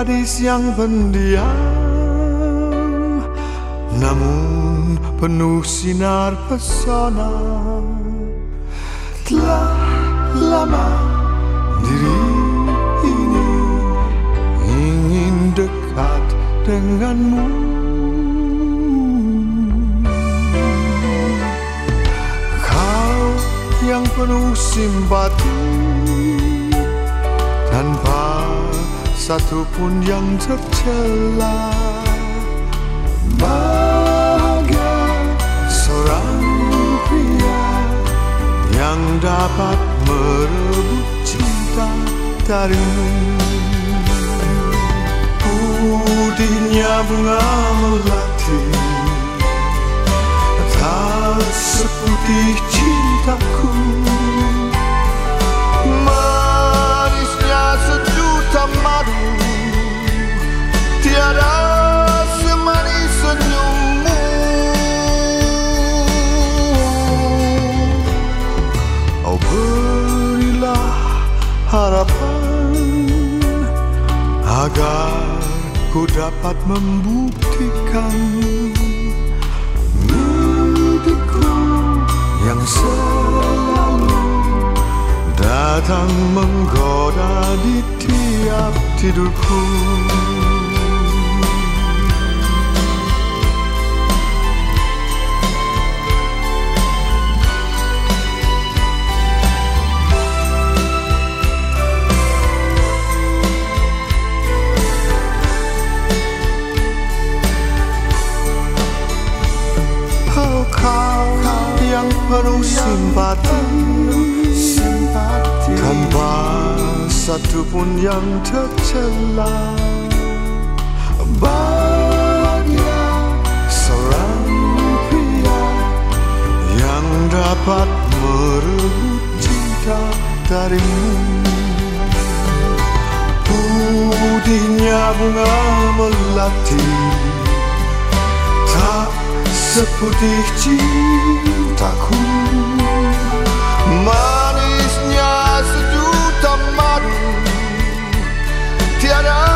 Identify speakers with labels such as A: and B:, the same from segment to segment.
A: gadis yang pendiam. Namun penuh sinar pesona Telah lama diri ini Ingin dekat denganmu. Kau yang penuh simpati Tanpa satupun yang tercela. Bahagia seorang pria Yang dapat merebut cinta darimu. Putihnya bunga Agar ku dapat membuktikan Mimpiku yang selalu Datang menggoda di tiap tidurku kau yang penuh simpati. Tanpa satupun yang tercela. Bahagia seorang pria Yang dapat merebut cinta darimu. Putihnya bunga melati seputih cintaku. Manisnya sejuta madu. Tiada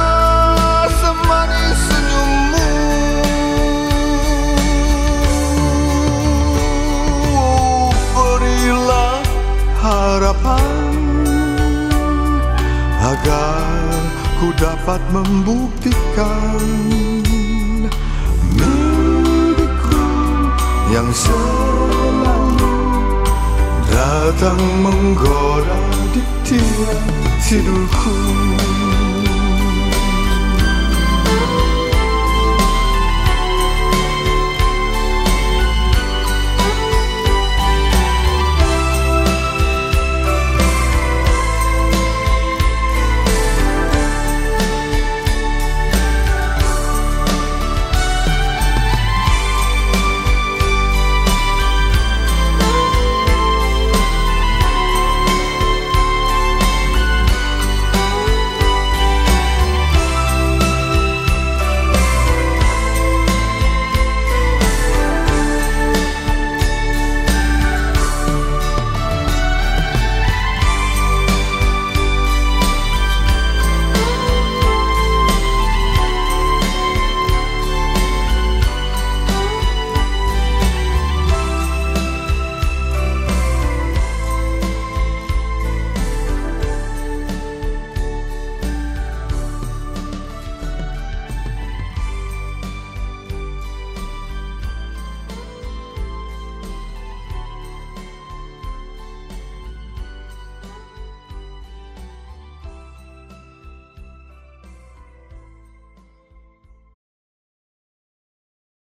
A: semanis senyummu. Berilah harapan Agar ku dapat membuktikan yang selalu datang menggoda di tiap tidurku.